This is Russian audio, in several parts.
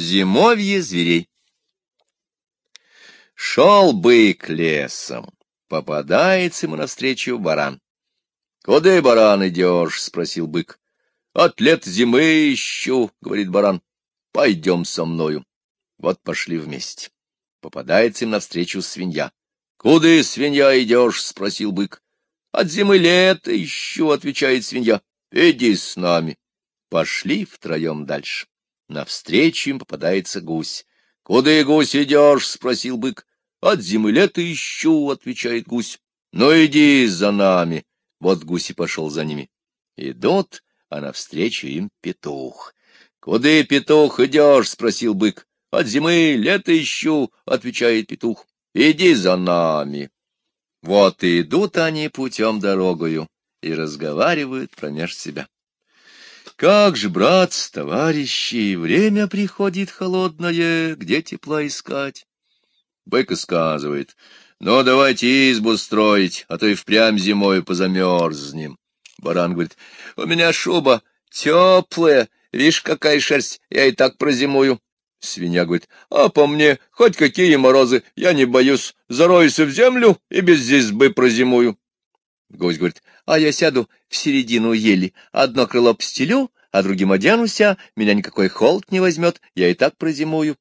Зимовье зверей. Шел бык лесом, попадается ему навстречу баран. — Куда, баран, идешь? — спросил бык. — От лет зимы ищу, — говорит баран. — Пойдем со мною. Вот пошли вместе. Попадается им навстречу свинья. — Куда, свинья, идешь? — спросил бык. — От зимы лето ищу, — отвечает свинья. — Иди с нами. Пошли втроем дальше. Навстречу им попадается гусь. — Куда, и гусь, идешь? — спросил бык. — От зимы лето ищу, — отвечает гусь. — Ну, иди за нами. Вот гусь и пошел за ними. Идут, а навстречу им петух. — Куда, петух, идешь? — спросил бык. — От зимы лето ищу, — отвечает петух. — Иди за нами. Вот и идут они путем дорогою и разговаривают промеж себя. Как же, брат, товарищи, время приходит холодное, где тепла искать? Бык сказывает, ну, давайте избу строить, а то и впрямь зимой позамерзнем. Баран говорит, у меня шуба теплая, видишь, какая шерсть, я и так прозимую. Свинья говорит, а по мне, хоть какие морозы, я не боюсь, зароюсь в землю и без избы прозимую. Гость говорит, а я сяду в середину ели, одно крыло постелю, а другим оденуся, меня никакой холод не возьмет, я и так прозимую.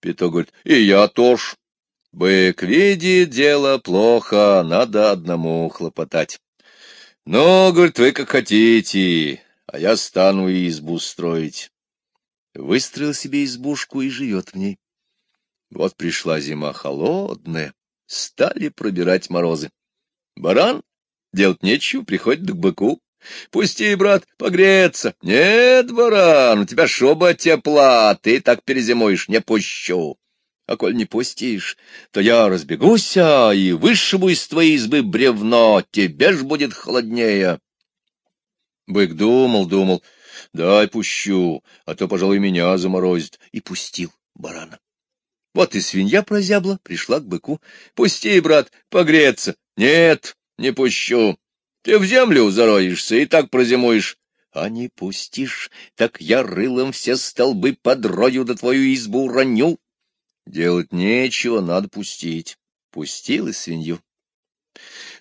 Петух говорит, и я тоже. Бык видит, дело плохо, надо одному хлопотать. Ну, говорит, вы как хотите, а я стану избу строить. Выстроил себе избушку и живет в ней. Вот пришла зима холодная, стали пробирать морозы. Баран Делать нечего, приходит к быку. Пусти, брат, погреться. Нет, баран, у тебя шуба тепла, ты так перезимуешь, не пущу. А коль не пустишь, то я разбегуся и вышибу из твоей избы бревно, тебе ж будет холоднее. Бык думал, думал, дай пущу, а то, пожалуй, меня заморозит, и пустил барана. Вот и свинья прозябла, пришла к быку. Пусти, брат, погреться. Нет, не пущу. Ты в землю зароешься и так прозимуешь. А не пустишь, так я рылом все столбы подрою да твою избу раню. Делать нечего, надо пустить. Пустил и свинью.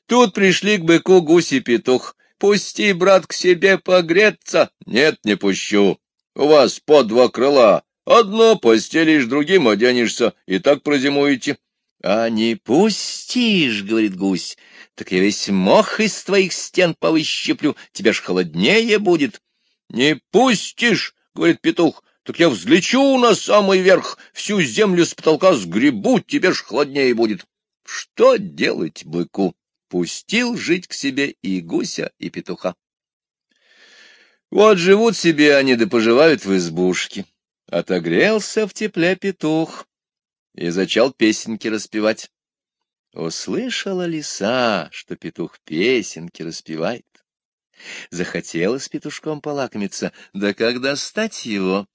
Тут пришли к быку гусь и петух. Пусти, брат, к себе погреться. Нет, не пущу. У вас по два крыла. Одно постелишь, другим оденешься, и так прозимуете. — А не пустишь, — говорит гусь, так я весь мох из твоих стен повыщеплю, тебе ж холоднее будет. — Не пустишь, — говорит петух, — так я взлечу на самый верх, всю землю с потолка сгребу, тебе ж холоднее будет. Что делать быку? Пустил жить к себе и гуся, и петуха. Вот живут себе они да поживают в избушке. Отогрелся в тепле петух и зачал песенки распевать. Услышала лиса, что петух песенки распевает. Захотелось петушком полакомиться, да как достать его?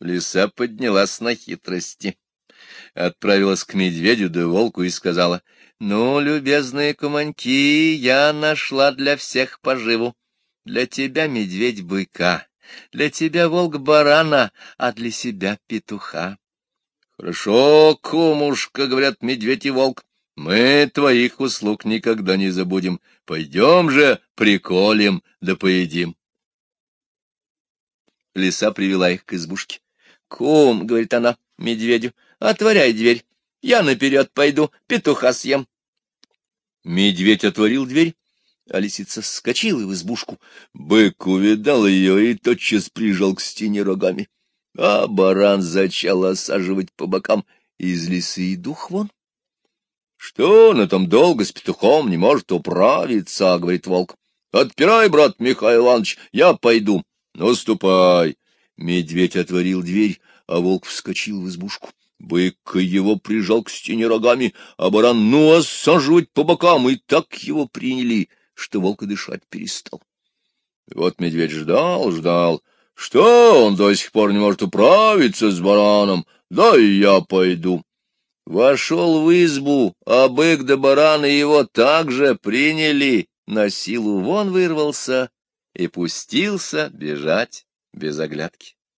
Лиса поднялась на хитрости. Отправилась к медведю да волку и сказала, «Ну, любезные куманьки, я нашла для всех поживу. Для тебя медведь быка, для тебя волк барана, а для себя петуха». «Хорошо, кумушка», — говорят медведь и волк, мы твоих услуг никогда не забудем. Пойдем же, приколем, да поедим. Лиса привела их к избушке. — Кум, — говорит она медведю, — отворяй дверь. Я наперед пойду, петуха съем. Медведь отворил дверь, а лисица вскочила в избушку. Бык увидал ее и тотчас прижал к стене рогами. А баран зачал осаживать по бокам. Из лисы и дух вон. Что на том долго с петухом не может управиться, — говорит волк. — Отпирай, брат Михаил Иванович, я пойду. — Ну, ступай. Медведь отворил дверь, а волк вскочил в избушку. Бык его прижал к стене рогами, а баран ну осаживать по бокам, и так его приняли, что волк дышать перестал. Вот медведь ждал, ждал. Что он до сих пор не может управиться с бараном? Да и я пойду. Вошел в избу, а бык да бараны его также приняли, на силу вон вырвался и пустился бежать без оглядки.